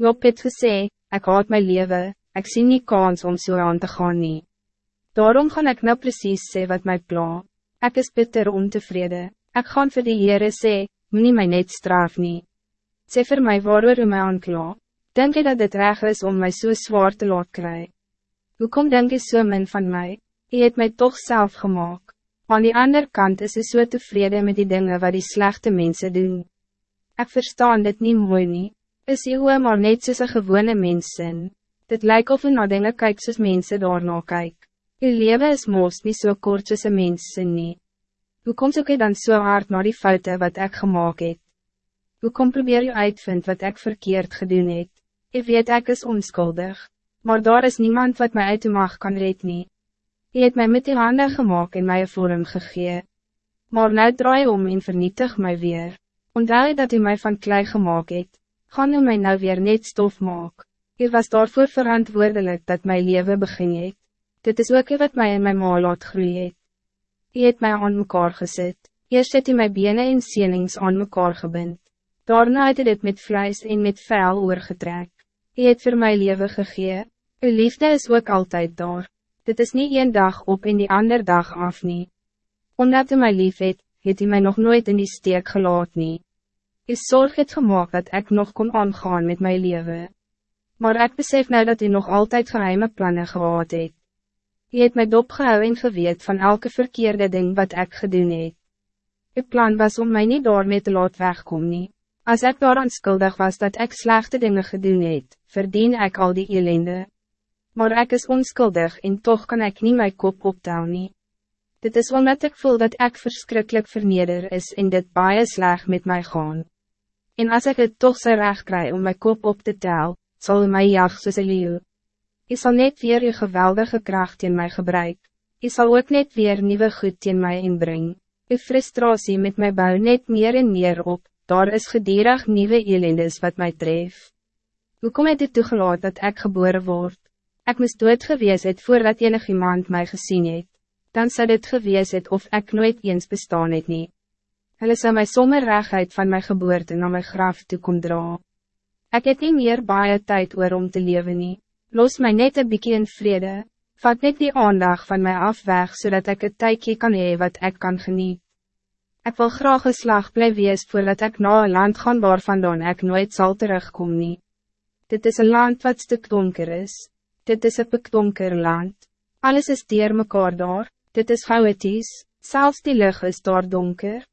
Job het gesê, ek haat my leven, ek sien nie kans om so aan te gaan nie. Daarom gaan ik nou precies sê wat mij pla. Ik is bitter ontevreden. Ik gaan voor de Heere sê, moet my net straf nie. Sê vir my waarover u my aankla. Denk je dat dit reg is om mij zo so zwaar te laat kry? Hoekom denk je so min van mij? Je het mij toch zelf gemaakt. Aan die andere kant is ze so tevreden met die dingen wat die slechte mensen doen. Ik verstaan dit niet mooi nie. Is je hoe maar net soos een gewone mens sin. Dit lijkt of u na dinge kyk soos mense daarna kyk. Uw leven is moos niet zo so kort soos een mens sin nie. Hoe kom soek dan zo so hard naar die fouten wat ik gemaakt heb? Hoe kom probeer je uitvind wat ik verkeerd gedoen het? Ik weet ik is onschuldig, maar daar is niemand wat mij uit de macht kan red nie. Je het mij met die handen gemaakt en mij een vorm gegee. Maar nou draai om en vernietig mij weer. Onthou dat u mij van klei gemaakt het, gaan u mij nou weer net stof maak. U was daarvoor verantwoordelijk dat mijn leven begin het. Dit is ook wat mij in mijn maal laat groeien het. U het mij aan mekaar gezet. Eerst het u mijn benen en sienings aan mekaar gebind. Daarna het u dit met vlees en met vuil oorgetrek. U het voor mijn leven gegee. Uw liefde is ook altijd daar. Dit is niet één dag op en die ander dag af nie. Omdat u mij lief het, het u mij nog nooit in die steek gelaat nie. U zorg het gemaakt dat ik nog kon aangaan met mijn leven. Maar ik besef nou dat u nog altijd geheime plannen gehad het. U het my dopgehou en geweet van elke verkeerde ding wat ik gedoen het. Uw plan was om mij niet door met te laat wegkom nie. As ek daaraan skuldig was dat ik slechte dingen gedoen het, verdien ik al die ellende. Maar ik is onschuldig en toch kan ik niet mijn kop optel nie. Dit is omdat ik voel dat ik verschrikkelijk verneder is en dit baie sleg met mij gaan. En als ik het toch zo recht krijg om mijn kop op te tel, zal u mij jag soos een leeuw. Je zal net weer je geweldige kracht in mij gebruiken. Je zal ook net weer nieuwe goed in mij inbrengen. Je frustratie met mij bouw net meer en meer op, daar is gedierig nieuwe elendes wat mij treft. Hoe kom het dit toegelaat dat ik geboren word? Ik moest dood gewees het voordat enig iemand mij gezien het. Dan zou dit gewees het of ik nooit eens bestaan het nie. Hulle sal my sommer rechtheid van mijn geboorte naar mijn graf toe kom dra. Ek het nie meer baie tyd oor om te leven nie. Los mij net een bykie in vrede. Vat net die aandag van mij af weg, zodat ik het tijdje kan hee wat ik kan genieten. Ik wil graag een slag blijven wees voordat ik naar een land gaan waarvandaan ik nooit zal terugkomen. Dit is een land wat stuk donker is. Dit is een pikdonker land. Alles is dier mekaar daar. Dit is chaotisch. Zelfs die lucht is daar donker.